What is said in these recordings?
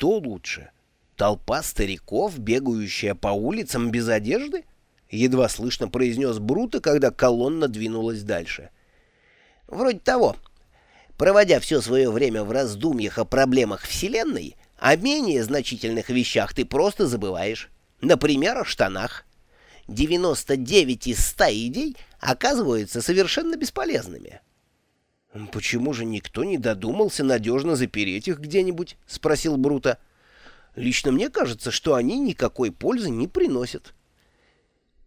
Что лучше? Толпа стариков, бегающая по улицам без одежды? Едва слышно произнес Бруто, когда колонна двинулась дальше. Вроде того. Проводя все свое время в раздумьях о проблемах Вселенной, о менее значительных вещах ты просто забываешь. Например, о штанах. 99 из 100 идей оказываются совершенно бесполезными. «Почему же никто не додумался надежно запереть их где-нибудь?» — спросил Бруто. «Лично мне кажется, что они никакой пользы не приносят».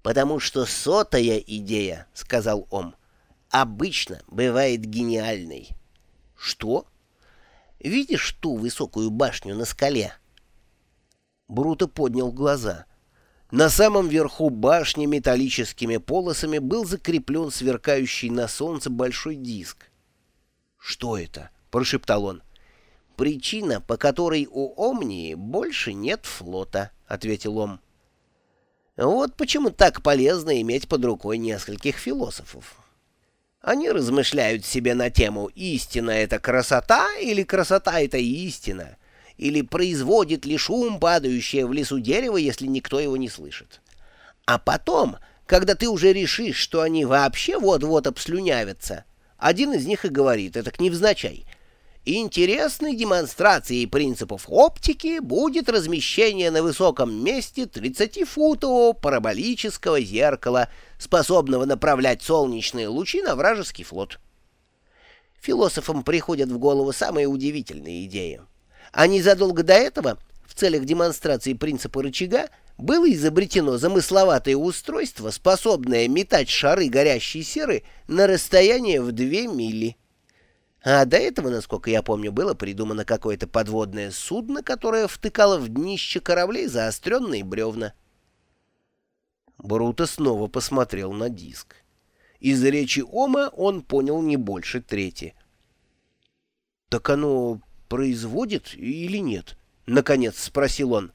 «Потому что сотая идея, — сказал он, — обычно бывает гениальной». «Что?» «Видишь ту высокую башню на скале?» Бруто поднял глаза. На самом верху башни металлическими полосами был закреплен сверкающий на солнце большой диск. «Что это?» — прошептал он. «Причина, по которой у Омнии больше нет флота», — ответил он. «Вот почему так полезно иметь под рукой нескольких философов. Они размышляют себе на тему «истина — это красота» или «красота — это истина», или «производит ли шум, падающее в лесу дерево, если никто его не слышит». А потом, когда ты уже решишь, что они вообще вот-вот обслюнявятся, один из них и говорит, это к невзначай. Интересной демонстрацией принципов оптики будет размещение на высоком месте 30-футового параболического зеркала, способного направлять солнечные лучи на вражеский флот. Философам приходят в голову самые удивительные идеи. А незадолго до этого, в целях демонстрации принципа рычага, было изобретено замысловатое устройство, способное метать шары горящей серы на расстояние в две мили. А до этого, насколько я помню, было придумано какое-то подводное судно, которое втыкало в днище кораблей заостренные бревна. Бруто снова посмотрел на диск. Из речи Ома он понял не больше трети. «Так оно производит или нет?» — наконец спросил он.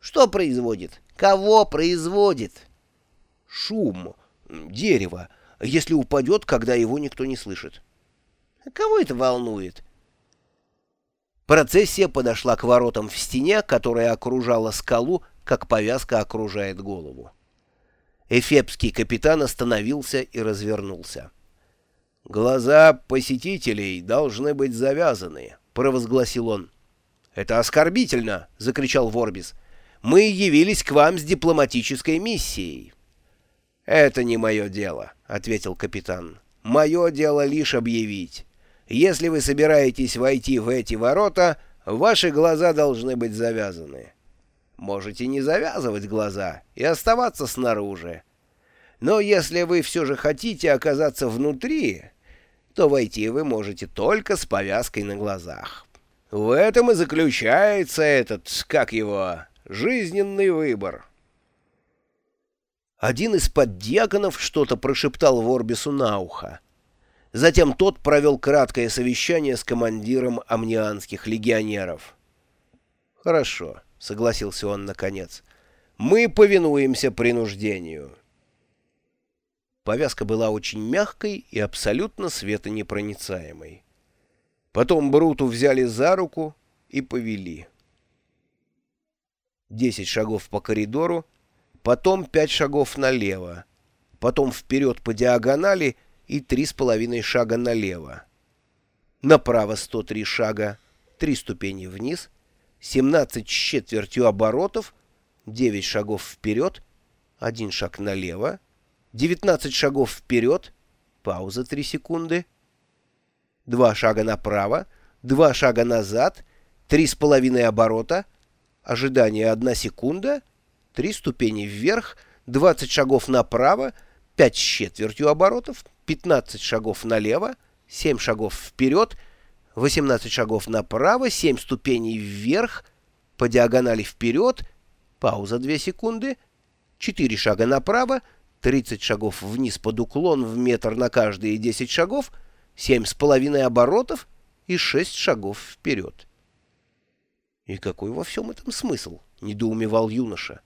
Что производит? Кого производит? Шум. Дерево. Если упадет, когда его никто не слышит. А кого это волнует? Процессия подошла к воротам в стене, которая окружала скалу, как повязка окружает голову. Эфепский капитан остановился и развернулся. «Глаза посетителей должны быть завязаны», — провозгласил он. «Это оскорбительно!» — закричал Ворбис мы явились к вам с дипломатической миссией». «Это не мое дело», — ответил капитан. «Мое дело лишь объявить. Если вы собираетесь войти в эти ворота, ваши глаза должны быть завязаны. Можете не завязывать глаза и оставаться снаружи. Но если вы все же хотите оказаться внутри, то войти вы можете только с повязкой на глазах. В этом и заключается этот, как его, Жизненный выбор. Один из поддьяконов что-то прошептал Ворбису на ухо. Затем тот провел краткое совещание с командиром амнианских легионеров. «Хорошо», — согласился он наконец, — «мы повинуемся принуждению». Повязка была очень мягкой и абсолютно светонепроницаемой. Потом Бруту взяли за руку и повели. Десять шагов по коридору, потом пять шагов налево, потом вперед по диагонали и три с половиной шага налево. Направо 103 шага, три ступени вниз, 17 с четвертью оборотов, 9 шагов вперед, один шаг налево, 19 шагов вперед, пауза 3 секунды, два шага направо, два шага назад, три с половиной оборота — Ожидание одна секунда, три ступени вверх, 20 шагов направо, 5 с четвертью оборотов, 15 шагов налево, 7 шагов вперед, 18 шагов направо, 7 ступеней вверх, по диагонали вперед, пауза 2 секунды, 4 шага направо, 30 шагов вниз под уклон в метр на каждые 10 шагов, 7 с половиной оборотов и 6 шагов вперед. «И какой во всем этом смысл?» — недоумевал юноша.